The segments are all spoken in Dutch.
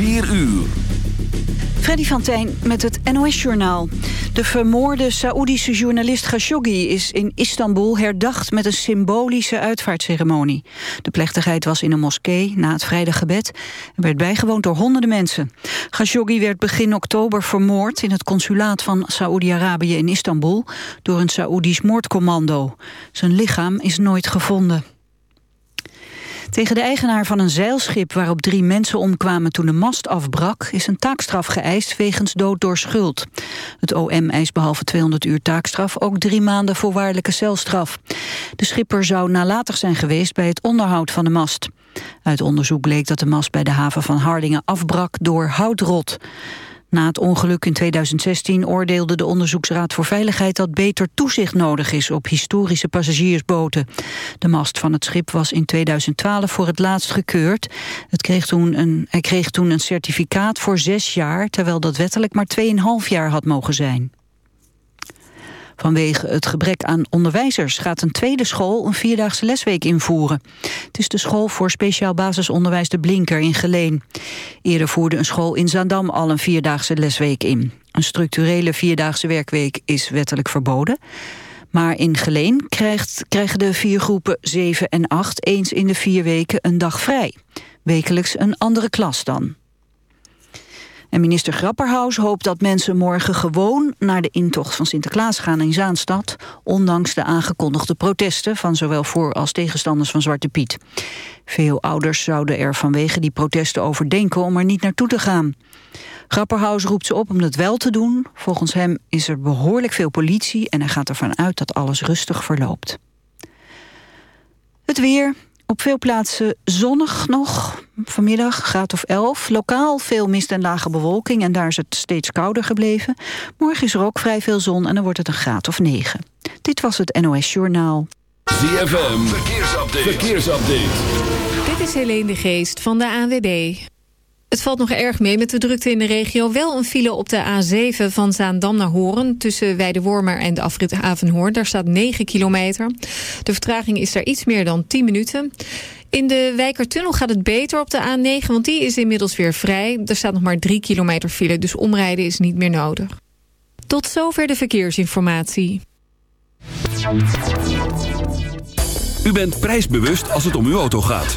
4 uur. Freddy van Tijn met het NOS-journaal. De vermoorde Saoedische journalist Khashoggi is in Istanbul herdacht met een symbolische uitvaartceremonie. De plechtigheid was in een moskee na het vrijdaggebed en werd bijgewoond door honderden mensen. Khashoggi werd begin oktober vermoord in het consulaat van Saoedi-Arabië in Istanbul door een Saoedisch moordcommando. Zijn lichaam is nooit gevonden. Tegen de eigenaar van een zeilschip waarop drie mensen omkwamen toen de mast afbrak, is een taakstraf geëist wegens dood door schuld. Het OM eist behalve 200 uur taakstraf ook drie maanden voorwaardelijke celstraf. De schipper zou nalatig zijn geweest bij het onderhoud van de mast. Uit onderzoek bleek dat de mast bij de haven van Hardingen afbrak door houtrot. Na het ongeluk in 2016 oordeelde de Onderzoeksraad voor Veiligheid dat beter toezicht nodig is op historische passagiersboten. De mast van het schip was in 2012 voor het laatst gekeurd. Het kreeg toen een, hij kreeg toen een certificaat voor zes jaar, terwijl dat wettelijk maar 2,5 jaar had mogen zijn. Vanwege het gebrek aan onderwijzers gaat een tweede school een vierdaagse lesweek invoeren. Het is de school voor speciaal basisonderwijs De Blinker in Geleen. Eerder voerde een school in Zaandam al een vierdaagse lesweek in. Een structurele vierdaagse werkweek is wettelijk verboden. Maar in Geleen krijgt, krijgen de vier groepen 7 en 8 eens in de vier weken een dag vrij. Wekelijks een andere klas dan. En minister Grapperhaus hoopt dat mensen morgen gewoon naar de intocht van Sinterklaas gaan in Zaanstad, ondanks de aangekondigde protesten van zowel voor- als tegenstanders van Zwarte Piet. Veel ouders zouden er vanwege die protesten overdenken om er niet naartoe te gaan. Grapperhaus roept ze op om dat wel te doen. Volgens hem is er behoorlijk veel politie en hij gaat ervan uit dat alles rustig verloopt. Het weer, op veel plaatsen zonnig nog. Vanmiddag graad of 11. Lokaal veel mist en lage bewolking en daar is het steeds kouder gebleven. Morgen is er ook vrij veel zon en dan wordt het een graad of 9. Dit was het NOS Journaal. ZFM, verkeersupdate. verkeersupdate. Dit is Helene de Geest van de ANWB. Het valt nog erg mee met de drukte in de regio. Wel een file op de A7 van Zaandam naar Horen... tussen Weidewormer en de afrit Avenhoorn. Daar staat 9 kilometer. De vertraging is daar iets meer dan 10 minuten. In de Wijkertunnel gaat het beter op de A9... want die is inmiddels weer vrij. Er staat nog maar 3 kilometer file, dus omrijden is niet meer nodig. Tot zover de verkeersinformatie. U bent prijsbewust als het om uw auto gaat.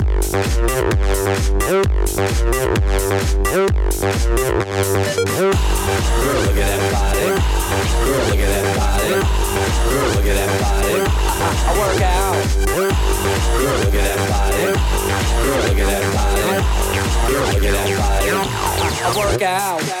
work out.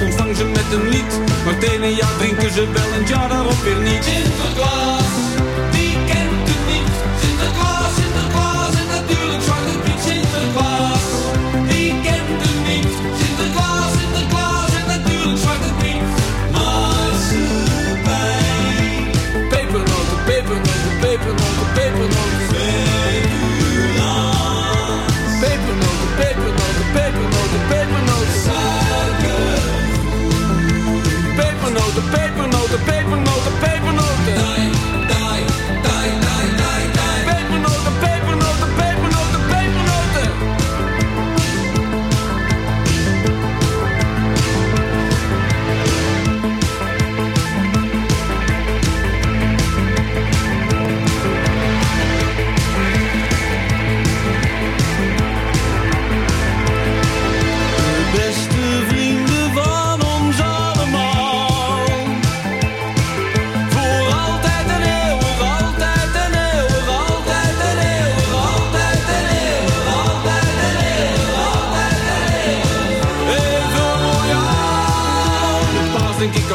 ontvang ze met een lied. Maar het ene jaar drinken ze wel een jaar daarop weer niet. Sinterklaas, die kent het niet. Sinterklaas, Sinterklaas.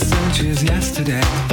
centuries yesterday?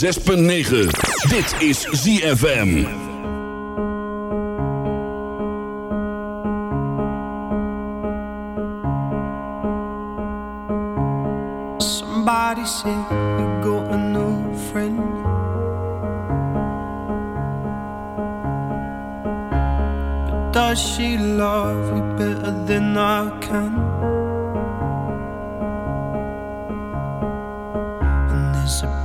106.9. Dit is ZFM. Somebody said you got a new friend. But does she love you better than I can?